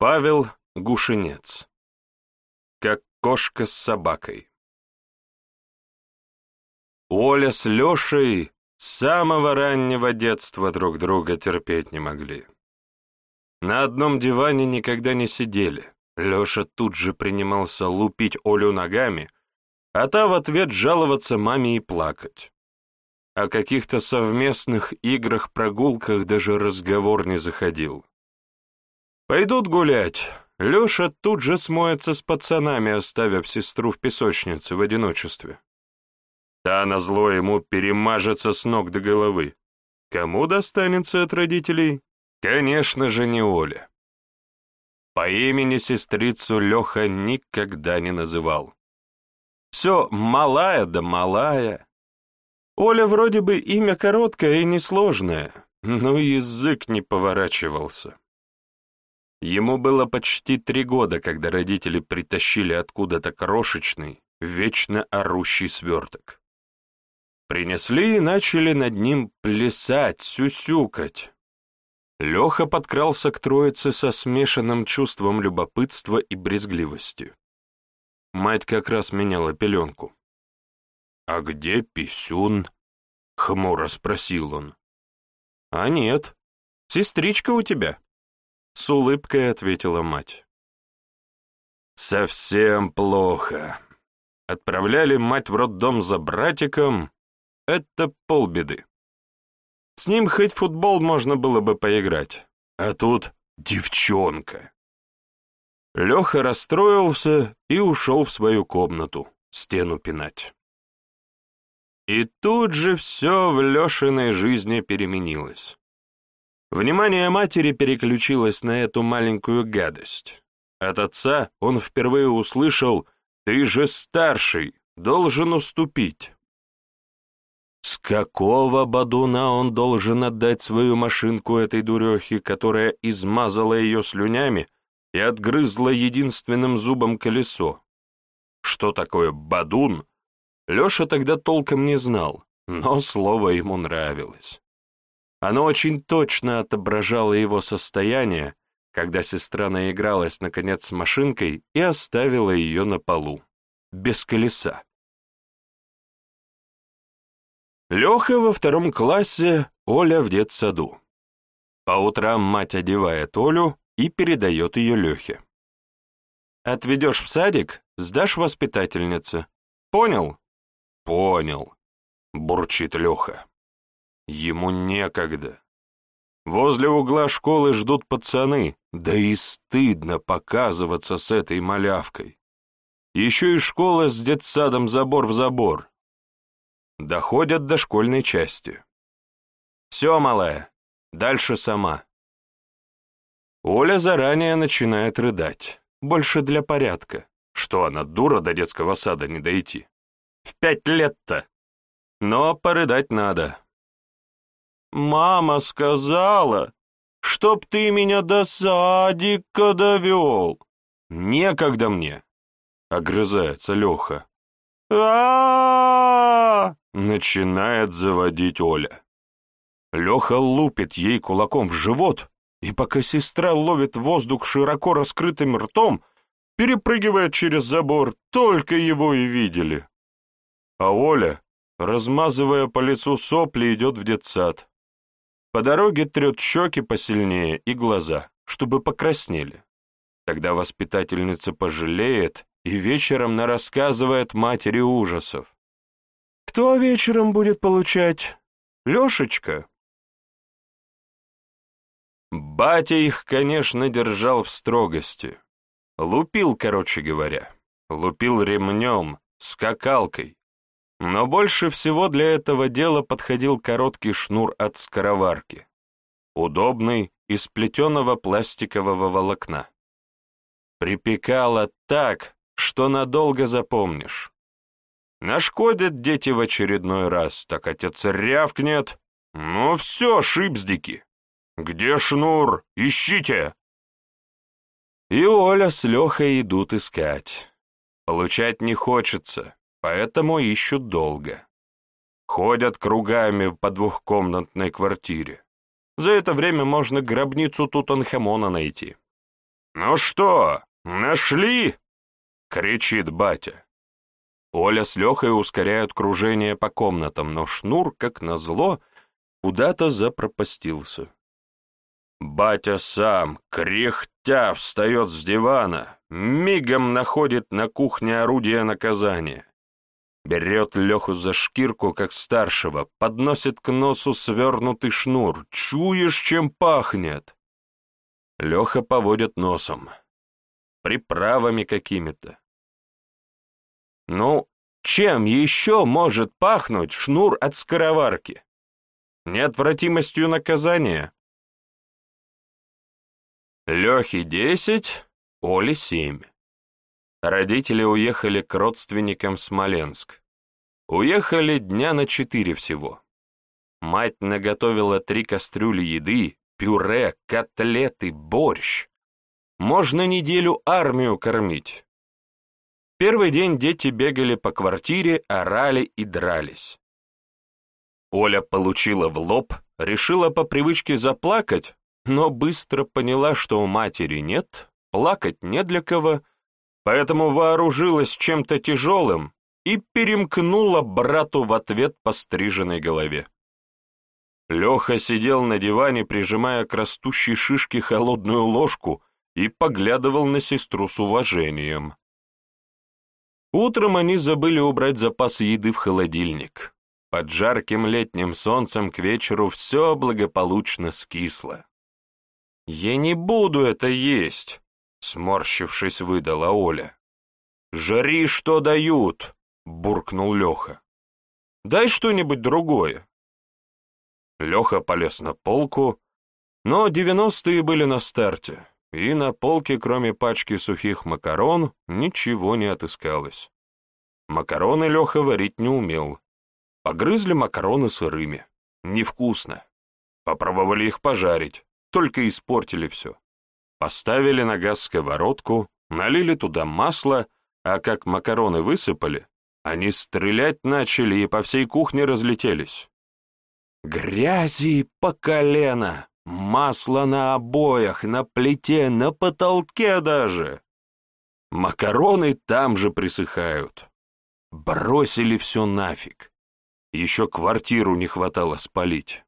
Павел Гушинец. Как кошка с собакой. Оля с Лешей с самого раннего детства друг друга терпеть не могли. На одном диване никогда не сидели. Леша тут же принимался лупить Олю ногами, а та в ответ жаловаться маме и плакать. О каких-то совместных играх-прогулках даже разговор не заходил. Пойдут гулять. Леша тут же смоется с пацанами, оставив сестру в песочнице в одиночестве. Та назло ему перемажется с ног до головы. Кому достанется от родителей? Конечно же, не Оля. По имени сестрицу Леха никогда не называл. Все малая да малая. Оля вроде бы имя короткое и несложное, но язык не поворачивался. Ему было почти три года, когда родители притащили откуда-то крошечный, вечно орущий сверток. Принесли и начали над ним плясать, сюсюкать. Леха подкрался к троице со смешанным чувством любопытства и брезгливости. Мать как раз меняла пеленку. «А где писюн?» — хмуро спросил он. «А нет, сестричка у тебя», с улыбкой ответила мать. Совсем плохо. Отправляли мать в роддом за братиком. Это полбеды. С ним хоть футбол можно было бы поиграть. А тут девчонка. Леха расстроился и ушел в свою комнату, стену пинать. И тут же все в Лешиной жизни переменилось. Внимание матери переключилось на эту маленькую гадость. От отца он впервые услышал «Ты же старший, должен уступить». С какого бадуна он должен отдать свою машинку этой дурехе, которая измазала ее слюнями и отгрызла единственным зубом колесо? Что такое бадун? Леша тогда толком не знал, но слово ему нравилось. Оно очень точно отображало его состояние, когда сестра наигралась, наконец, с машинкой и оставила ее на полу, без колеса. Леха во втором классе, Оля в детсаду. По утрам мать одевает Олю и передает ее Лехе. «Отведешь в садик, сдашь воспитательнице. Понял?» «Понял», — бурчит Леха. Ему некогда. Возле угла школы ждут пацаны, да и стыдно показываться с этой малявкой. Еще и школа с детсадом забор в забор. Доходят до школьной части. Все, малая, дальше сама. Оля заранее начинает рыдать, больше для порядка. Что она, дура, до детского сада не дойти? В пять лет-то. Но порыдать надо. Мама сказала, чтоб ты меня до садика довел. Некогда мне, — огрызается Леха. а начинает заводить Оля. Леха лупит ей кулаком в живот, и пока сестра ловит воздух широко раскрытым ртом, перепрыгивает через забор, только его и видели. А Оля, размазывая по лицу сопли, идет в детсад. По дороге трет щеки посильнее и глаза, чтобы покраснели. Тогда воспитательница пожалеет и вечером нарассказывает матери ужасов. «Кто вечером будет получать? Лешечка?» Батя их, конечно, держал в строгости. Лупил, короче говоря. Лупил ремнем, скакалкой, но больше всего для этого дела подходил короткий шнур от скороварки, удобный, из плетеного пластикового волокна. Припекало так, что надолго запомнишь. Нашкодят дети в очередной раз, так отец рявкнет. «Ну все, шипздики! Где шнур? Ищите!» И Оля с Лехой идут искать. Получать не хочется, поэтому ищут долго. Ходят кругами по двухкомнатной квартире. За это время можно гробницу Тутанхамона найти. «Ну что, нашли?» — кричит батя. Оля с Лехой ускоряют кружение по комнатам, но шнур, как назло, куда-то запропастился. Батя сам, кряхтя, встает с дивана, мигом находит на кухне орудие наказания. Берет Леху за шкирку, как старшего, подносит к носу свернутый шнур. Чуешь, чем пахнет? Леха поводит носом. Приправами какими-то. Ну, чем еще может пахнуть шнур от скороварки? Неотвратимостью наказания? Лехе десять, Оле семь. Родители уехали к родственникам в Смоленск. Уехали дня на четыре всего. Мать наготовила три кастрюли еды, пюре, котлеты, борщ. Можно неделю армию кормить. Первый день дети бегали по квартире, орали и дрались. Оля получила в лоб, решила по привычке заплакать, но быстро поняла, что у матери нет, плакать не для кого, поэтому вооружилась чем-то тяжелым и перемкнула брату в ответ по стриженной голове. Леха сидел на диване, прижимая к растущей шишке холодную ложку и поглядывал на сестру с уважением. Утром они забыли убрать запасы еды в холодильник. Под жарким летним солнцем к вечеру все благополучно скисло. «Я не буду это есть», — сморщившись, выдала Оля. «Жри, что дают», — буркнул Леха. «Дай что-нибудь другое». Леха полез на полку, но девяностые были на старте и на полке, кроме пачки сухих макарон, ничего не отыскалось. Макароны Леха варить не умел. Погрызли макароны сырыми. Невкусно. Попробовали их пожарить, только испортили все. Поставили на газ сковородку, налили туда масло, а как макароны высыпали, они стрелять начали и по всей кухне разлетелись. Грязи по колено! Масло на обоях, на плите, на потолке даже. Макароны там же присыхают. Бросили все нафиг. Еще квартиру не хватало спалить.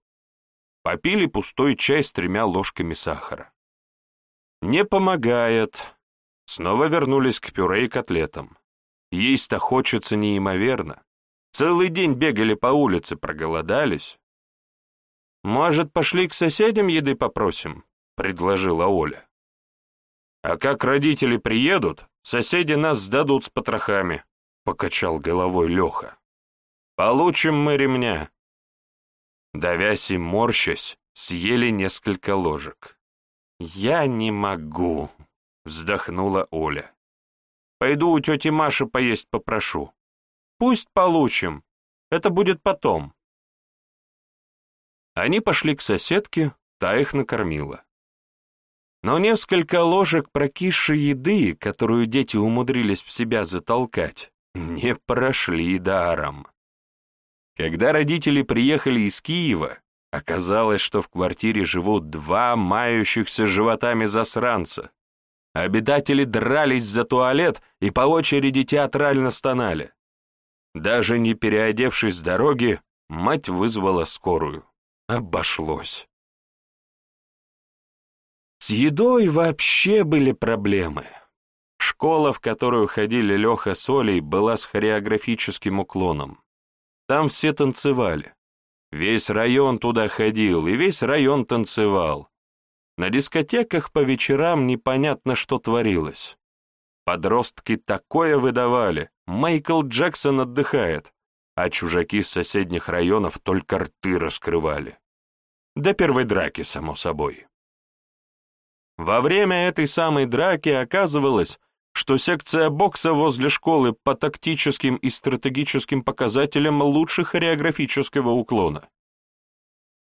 Попили пустой чай с тремя ложками сахара. Не помогает. Снова вернулись к пюре и котлетам. Есть-то хочется неимоверно. Целый день бегали по улице, проголодались. «Может, пошли к соседям еды попросим?» — предложила Оля. «А как родители приедут, соседи нас сдадут с потрохами», — покачал головой Леха. «Получим мы ремня». Давясь и морщась, съели несколько ложек. «Я не могу», — вздохнула Оля. «Пойду у тети Маши поесть попрошу. Пусть получим, это будет потом». Они пошли к соседке, та их накормила. Но несколько ложек прокисшей еды, которую дети умудрились в себя затолкать, не прошли даром. Когда родители приехали из Киева, оказалось, что в квартире живут два мающихся животами засранца. Обитатели дрались за туалет и по очереди театрально стонали. Даже не переодевшись с дороги, мать вызвала скорую. Обошлось. С едой вообще были проблемы. Школа, в которую ходили Леха с Олей, была с хореографическим уклоном. Там все танцевали. Весь район туда ходил, и весь район танцевал. На дискотеках по вечерам непонятно, что творилось. Подростки такое выдавали, Майкл Джексон отдыхает, а чужаки с соседних районов только рты раскрывали. До первой драки, само собой. Во время этой самой драки оказывалось, что секция бокса возле школы по тактическим и стратегическим показателям лучше хореографического уклона.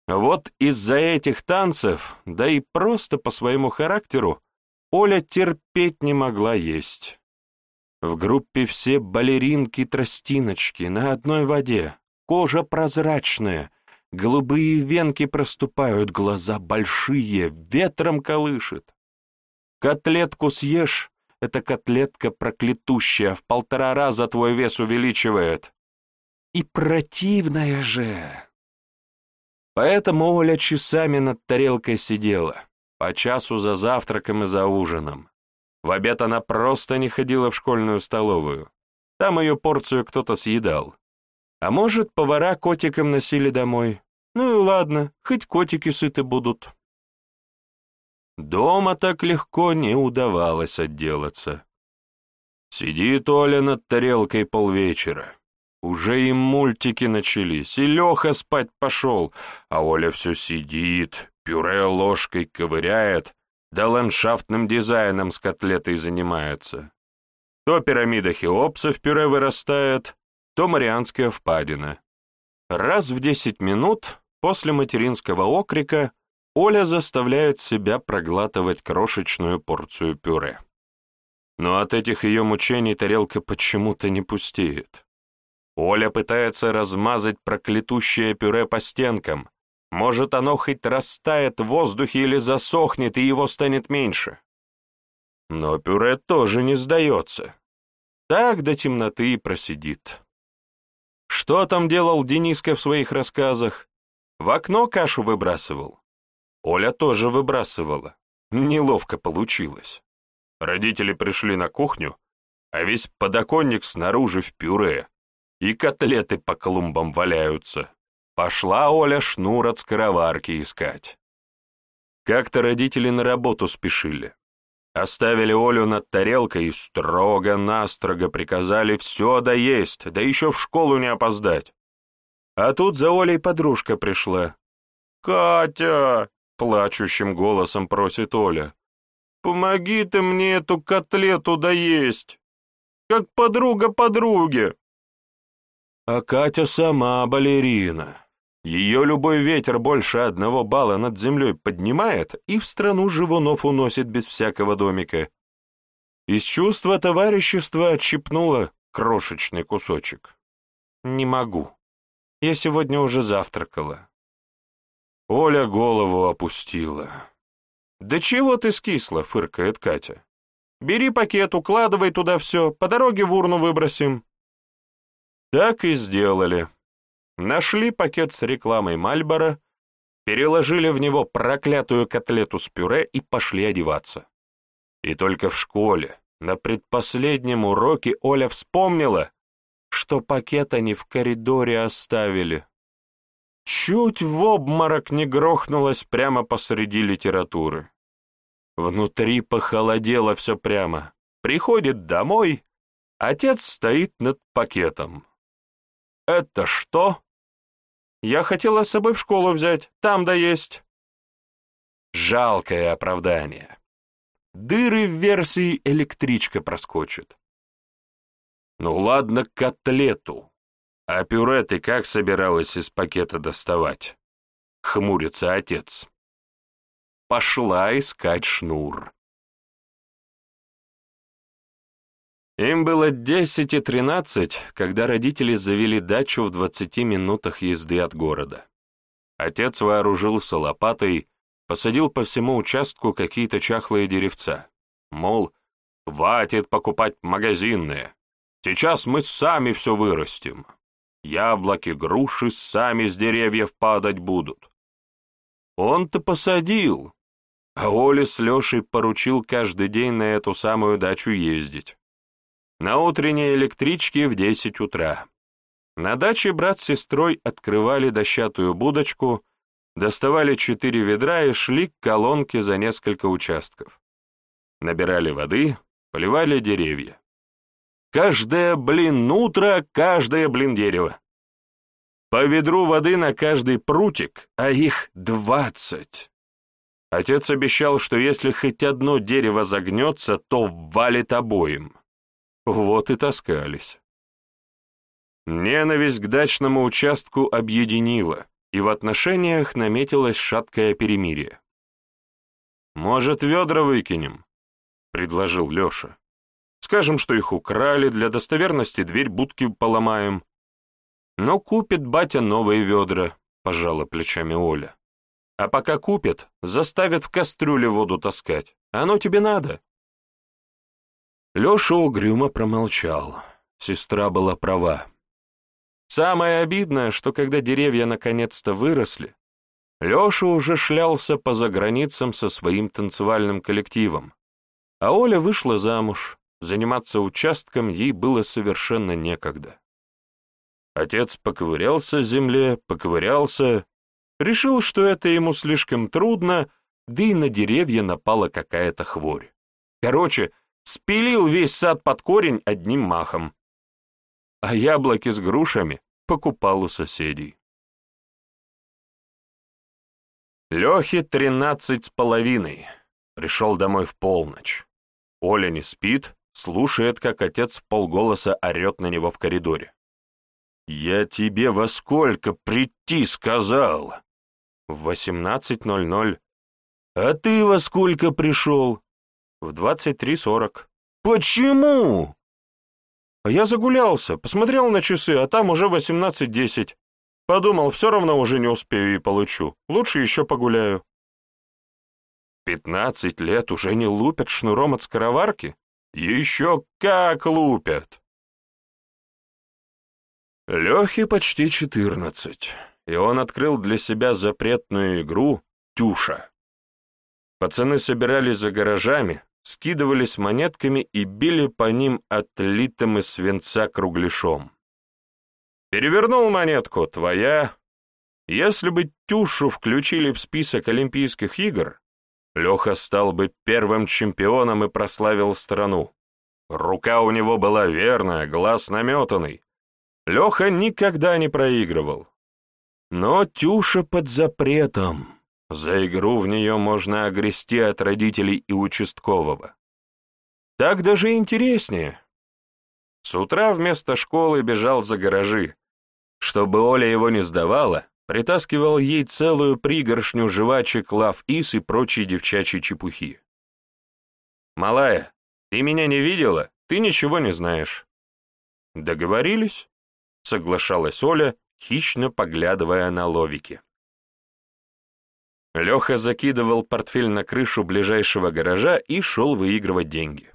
Вот из-за этих танцев, да и просто по своему характеру, Оля терпеть не могла есть. В группе все балеринки-тростиночки на одной воде, кожа прозрачная, голубые венки проступают, глаза большие, ветром колышет. Котлетку съешь, эта котлетка проклятущая в полтора раза твой вес увеличивает. И противная же. Поэтому Оля часами над тарелкой сидела, по часу за завтраком и за ужином. В обед она просто не ходила в школьную столовую. Там ее порцию кто-то съедал. А может, повара котикам носили домой. Ну и ладно, хоть котики сыты будут. Дома так легко не удавалось отделаться. Сидит Оля над тарелкой полвечера. Уже и мультики начались, и Леха спать пошел, а Оля все сидит, пюре ложкой ковыряет, да ландшафтным дизайном с котлетой занимается. То пирамида Хеопса в пюре вырастает, то Марианская впадина. Раз в десять минут после материнского окрика Оля заставляет себя проглатывать крошечную порцию пюре. Но от этих ее мучений тарелка почему-то не пустеет. Оля пытается размазать проклятущее пюре по стенкам. Может, оно хоть растает в воздухе или засохнет, и его станет меньше. Но пюре тоже не сдается. Так до темноты и просидит. Что там делал Дениска в своих рассказах? В окно кашу выбрасывал. Оля тоже выбрасывала. Неловко получилось. Родители пришли на кухню, а весь подоконник снаружи в пюре, и котлеты по клумбам валяются. Пошла Оля шнур от скороварки искать. Как-то родители на работу спешили. Оставили Олю над тарелкой и строго-настрого приказали все доесть, да еще в школу не опоздать. А тут за Олей подружка пришла. «Катя, Плачущим голосом просит Оля. «Помоги ты мне эту котлету доесть, как подруга подруге!» А Катя сама балерина. Ее любой ветер больше одного балла над землей поднимает и в страну живунов уносит без всякого домика. Из чувства товарищества отщипнула крошечный кусочек. «Не могу. Я сегодня уже завтракала. Оля голову опустила. «Да чего ты скисла?» — фыркает Катя. «Бери пакет, укладывай туда все, по дороге в урну выбросим». Так и сделали. Нашли пакет с рекламой Мальбора, переложили в него проклятую котлету с пюре и пошли одеваться. И только в школе, на предпоследнем уроке, Оля вспомнила, что пакет они в коридоре оставили. Чуть в обморок не грохнулась прямо посреди литературы. Внутри похолодело все прямо. Приходит домой, отец стоит над пакетом. «Это что?» «Я хотела с собой в школу взять, там да есть». Жалкое оправдание. Дыры в версии электричка проскочит. Ну ладно, котлету. «А пюре ты как собиралась из пакета доставать?» — хмурится отец. Пошла искать шнур. Им было десять и тринадцать, когда родители завели дачу в двадцати минутах езды от города. Отец вооружился лопатой, посадил по всему участку какие-то чахлые деревца. Мол, хватит покупать магазинные, сейчас мы сами все вырастим. Яблоки, груши сами с деревьев падать будут. Он-то посадил, а Оле с Лешей поручил каждый день на эту самую дачу ездить. На утренней электричке в десять утра. На даче брат с сестрой открывали дощатую будочку, доставали четыре ведра и шли к колонке за несколько участков. Набирали воды, поливали деревья. Каждое, блин, утро, каждое, блин, дерево. По ведру воды на каждый прутик, а их двадцать. Отец обещал, что если хоть одно дерево загнется, то валит обоим. Вот и таскались. Ненависть к дачному участку объединила, и в отношениях наметилось шаткое перемирие. «Может, ведра выкинем?» — предложил Леша. Скажем, что их украли, для достоверности дверь будки поломаем. Но купит батя новые ведра, пожала плечами Оля. А пока купит, заставит в кастрюле воду таскать, Оно тебе надо?» Леша угрюмо промолчал. Сестра была права. Самое обидное, что когда деревья наконец-то выросли, Леша уже шлялся по заграницам со своим танцевальным коллективом, а Оля вышла замуж, заниматься участком ей было совершенно некогда. Отец поковырялся в земле, поковырялся, решил, что это ему слишком трудно, да и на деревья напала какая-то хворь. Короче, спилил весь сад под корень одним махом. А яблоки с грушами покупал у соседей. Лехе тринадцать с половиной. Пришел домой в полночь. Оля не спит, слушает, как отец в полголоса орет на него в коридоре. «Я тебе во сколько прийти сказал?» «В восемнадцать ноль ноль». «А ты во сколько пришел?» «В двадцать три сорок». «Почему?» «А я загулялся, посмотрел на часы, а там уже восемнадцать десять. Подумал, все равно уже не успею и получу. Лучше еще погуляю». «Пятнадцать лет уже не лупят шнуром от скороварки?» «Еще как лупят!» Лехе почти четырнадцать, и он открыл для себя запретную игру «Тюша». Пацаны собирались за гаражами, скидывались монетками и били по ним отлитым из свинца кругляшом. Перевернул монетку, твоя. Если бы Тюшу включили в список Олимпийских игр, Леха стал бы первым чемпионом и прославил страну. Рука у него была верная, глаз наметанный, Леха никогда не проигрывал. Но Тюша под запретом. За игру в нее можно огрести от родителей и участкового. Так даже интереснее. С утра вместо школы бежал за гаражи. Чтобы Оля его не сдавала, притаскивал ей целую пригоршню жвачек лав-ис и прочие девчачьи чепухи. «Малая, ты меня не видела? Ты ничего не знаешь». «Договорились?» соглашалась Оля, хищно поглядывая на ловики. Леха закидывал портфель на крышу ближайшего гаража и шел выигрывать деньги.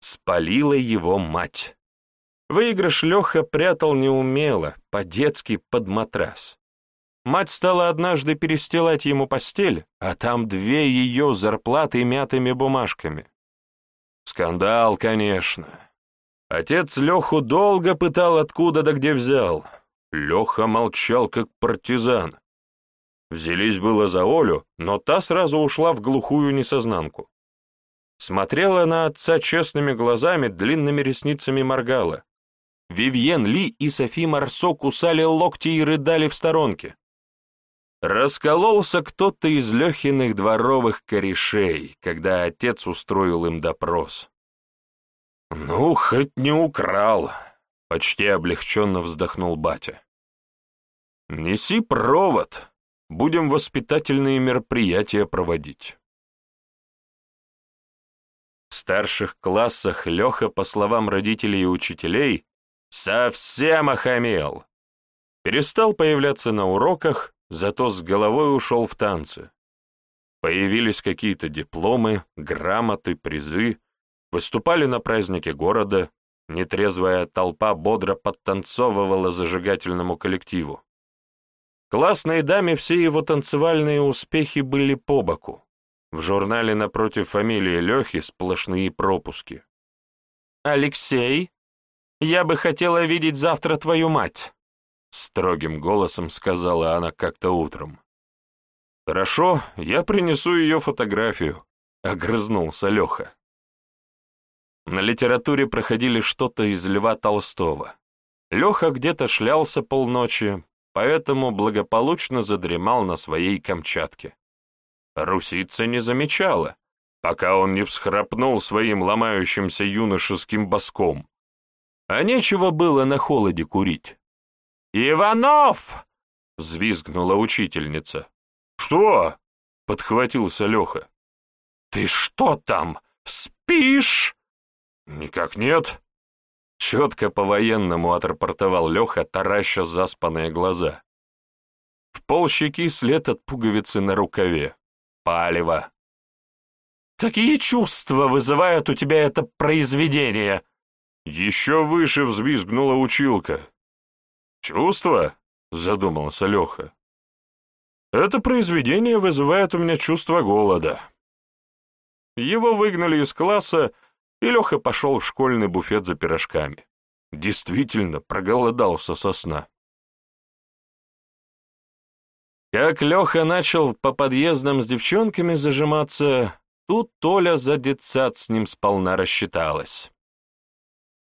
Спалила его мать. Выигрыш Леха прятал неумело, по-детски под матрас. Мать стала однажды перестилать ему постель, а там две ее зарплаты мятыми бумажками. Скандал, конечно. Отец Леху долго пытал, откуда да где взял. Леха молчал, как партизан. Взялись было за Олю, но та сразу ушла в глухую несознанку. Смотрела на отца честными глазами, длинными ресницами моргала. Вивьен Ли и Софи Марсо кусали локти и рыдали в сторонке. Раскололся кто-то из Лехиных дворовых корешей, когда отец устроил им допрос. «Ну, хоть не украл», — почти облегченно вздохнул батя. «Неси провод, будем воспитательные мероприятия проводить». В старших классах Леха, по словам родителей и учителей, совсем охамел. Перестал появляться на уроках, зато с головой ушел в танцы. Появились какие-то дипломы, грамоты, призы, Выступали на празднике города, нетрезвая толпа бодро подтанцовывала зажигательному коллективу. Классной даме все его танцевальные успехи были по боку. В журнале напротив фамилии Лехи сплошные пропуски. «Алексей, я бы хотела видеть завтра твою мать», — строгим голосом сказала она как-то утром. «Хорошо, я принесу ее фотографию», — огрызнулся Леха. На литературе проходили что-то из Льва Толстого. Леха где-то шлялся полночи, поэтому благополучно задремал на своей Камчатке. Русица не замечала, пока он не всхрапнул своим ломающимся юношеским боском. А нечего было на холоде курить. «Иванов!» — взвизгнула учительница. «Что?» — подхватился Леха. «Ты что там, спишь?» «Никак нет». Четко по-военному отрапортовал Леха, тараща заспанные глаза. В полщеки след от пуговицы на рукаве. Палево. Какие чувства вызывает у тебя это произведение?» Еще выше взвизгнула училка. «Чувства?» — задумался Леха. «Это произведение вызывает у меня чувство голода». Его выгнали из класса, и Леха пошел в школьный буфет за пирожками. Действительно, проголодался со сна. Как Леха начал по подъездам с девчонками зажиматься, тут Толя за детсад с ним сполна рассчиталась.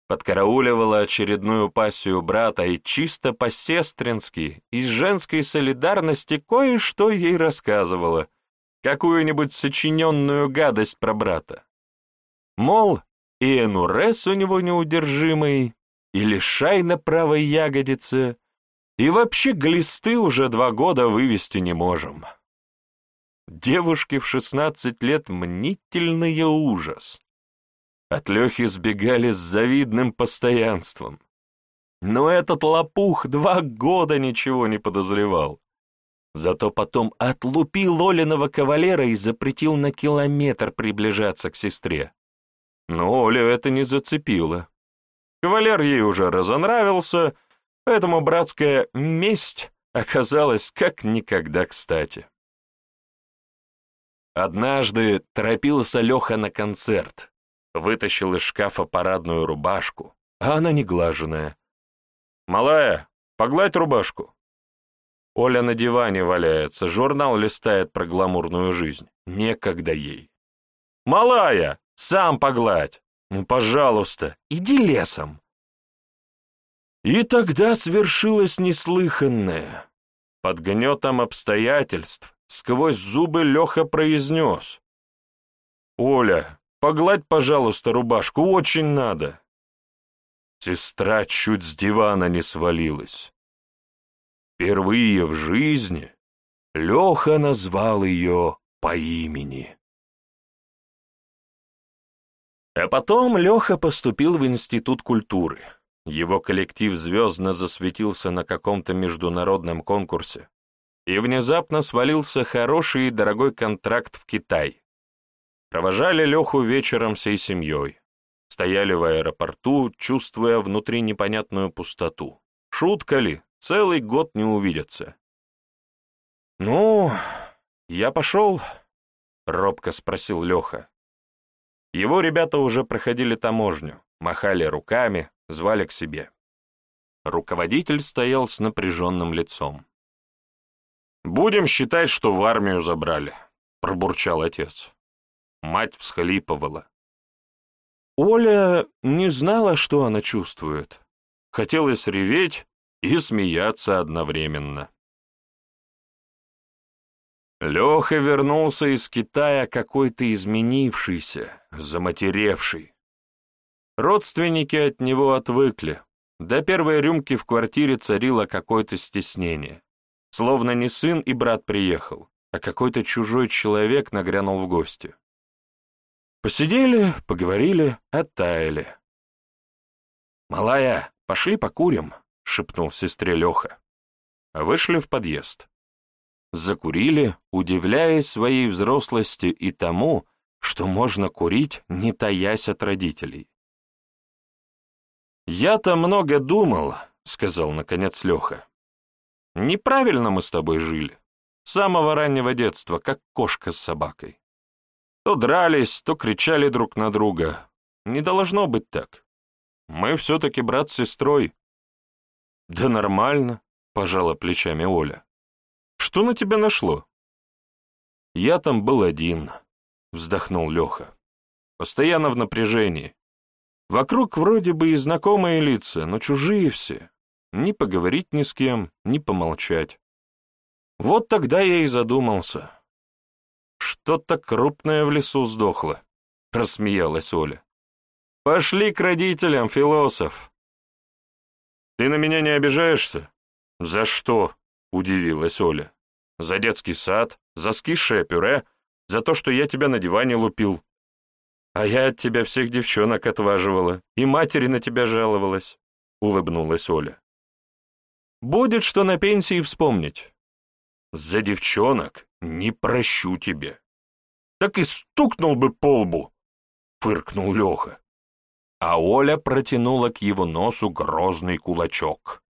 Подкарауливала очередную пассию брата и чисто по-сестрински, из женской солидарности кое-что ей рассказывала, какую-нибудь сочиненную гадость про брата. Мол, и энурез у него неудержимый, и лишай на правой ягодице, и вообще глисты уже два года вывести не можем. Девушки в шестнадцать лет мнительный ужас. От Лехи сбегали с завидным постоянством. Но этот лопух два года ничего не подозревал. Зато потом отлупил Олиного кавалера и запретил на километр приближаться к сестре. Но Олю это не зацепило. Кавалер ей уже разонравился, поэтому братская месть оказалась как никогда кстати. Однажды торопился Леха на концерт, вытащил из шкафа парадную рубашку, а она не глаженная. «Малая, погладь рубашку». Оля на диване валяется, журнал листает про гламурную жизнь. Некогда ей. «Малая, сам погладь! Ну, пожалуйста, иди лесом!» И тогда свершилось неслыханное. Под гнетом обстоятельств сквозь зубы Леха произнес. «Оля, погладь, пожалуйста, рубашку, очень надо». Сестра чуть с дивана не свалилась. Впервые в жизни Леха назвал ее по имени. А потом Леха поступил в Институт культуры. Его коллектив звездно засветился на каком-то международном конкурсе, и внезапно свалился хороший и дорогой контракт в Китай. Провожали Леху вечером всей семьей. Стояли в аэропорту, чувствуя внутри непонятную пустоту. Шутка ли, целый год не увидятся. «Ну, я пошел?» — робко спросил Леха. Его ребята уже проходили таможню, махали руками, звали к себе. Руководитель стоял с напряженным лицом. «Будем считать, что в армию забрали», — пробурчал отец. Мать всхлипывала. Оля не знала, что она чувствует. Хотелось реветь и смеяться одновременно. Леха вернулся из Китая какой-то изменившийся, заматеревший. Родственники от него отвыкли. До первой рюмки в квартире царило какое-то стеснение. Словно не сын и брат приехал, а какой-то чужой человек нагрянул в гости. Посидели, поговорили, оттаяли. «Малая, пошли покурим», — шепнул сестре Леха. Вышли в подъезд. Закурили, удивляясь своей взрослости и тому, что можно курить, не таясь от родителей. «Я-то много думал», — сказал наконец Леха. «Неправильно мы с тобой жили. С самого раннего детства, как кошка с собакой. То дрались, то кричали друг на друга. Не должно быть так. Мы все-таки брат с сестрой». «Да нормально», — пожала плечами Оля. «Что на тебя нашло?» «Я там был один», — вздохнул Леха. «Постоянно в напряжении. Вокруг вроде бы и знакомые лица, но чужие все. Ни поговорить ни с кем, ни помолчать. Вот тогда я и задумался. Что-то крупное в лесу сдохло, — рассмеялась Оля. Пошли к родителям, философ. Ты на меня не обижаешься? За что? — удивилась Оля. За детский сад, за скисшее пюре, за то, что я тебя на диване лупил. А я от тебя всех девчонок отваживала, и матери на тебя жаловалась, — улыбнулась Оля. Будет что на пенсии вспомнить. За девчонок не прощу тебе. Так и стукнул бы по лбу, фыркнул Леха. А Оля протянула к его носу грозный кулачок.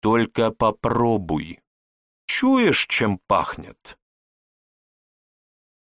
Только попробуй. Чуешь, чем пахнет?